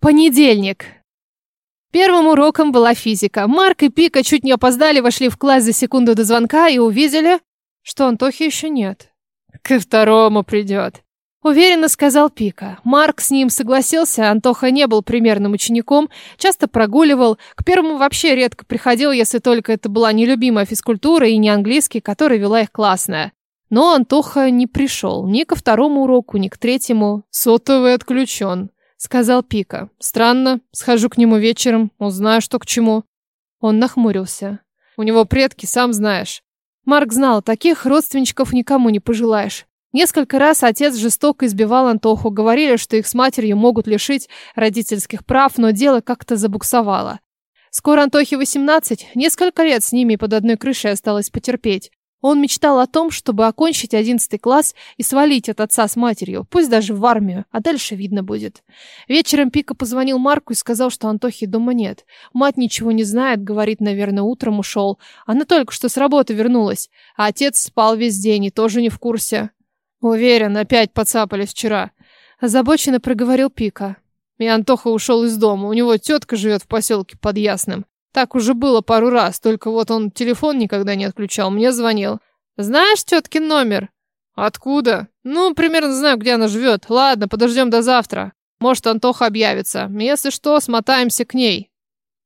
Понедельник. Первым уроком была физика. Марк и Пика чуть не опоздали, вошли в класс за секунду до звонка и увидели, что Антохи еще нет. Ко второму придет. Уверенно сказал Пика. Марк с ним согласился, Антоха не был примерным учеником, часто прогуливал, к первому вообще редко приходил, если только это была нелюбимая физкультура и не английский, который вела их классная. Но Антоха не пришел ни ко второму уроку, ни к третьему. Сотовый отключен, сказал Пика. Странно, схожу к нему вечером, узнаю, что к чему. Он нахмурился. У него предки, сам знаешь. Марк знал, таких родственничков никому не пожелаешь. Несколько раз отец жестоко избивал Антоху, говорили, что их с матерью могут лишить родительских прав, но дело как-то забуксовало. Скоро Антохе 18, несколько лет с ними под одной крышей осталось потерпеть. Он мечтал о том, чтобы окончить 11 класс и свалить от отца с матерью, пусть даже в армию, а дальше видно будет. Вечером Пика позвонил Марку и сказал, что Антохи дома нет. Мать ничего не знает, говорит, наверное, утром ушел. Она только что с работы вернулась, а отец спал весь день и тоже не в курсе. Уверен, опять подцапались вчера. Озабоченно проговорил Пика. И Антоха ушел из дома. У него тетка живет в поселке под Ясным. Так уже было пару раз, только вот он телефон никогда не отключал, мне звонил. Знаешь теткин номер? Откуда? Ну, примерно знаю, где она живет. Ладно, подождем до завтра. Может, Антоха объявится. Если что, смотаемся к ней.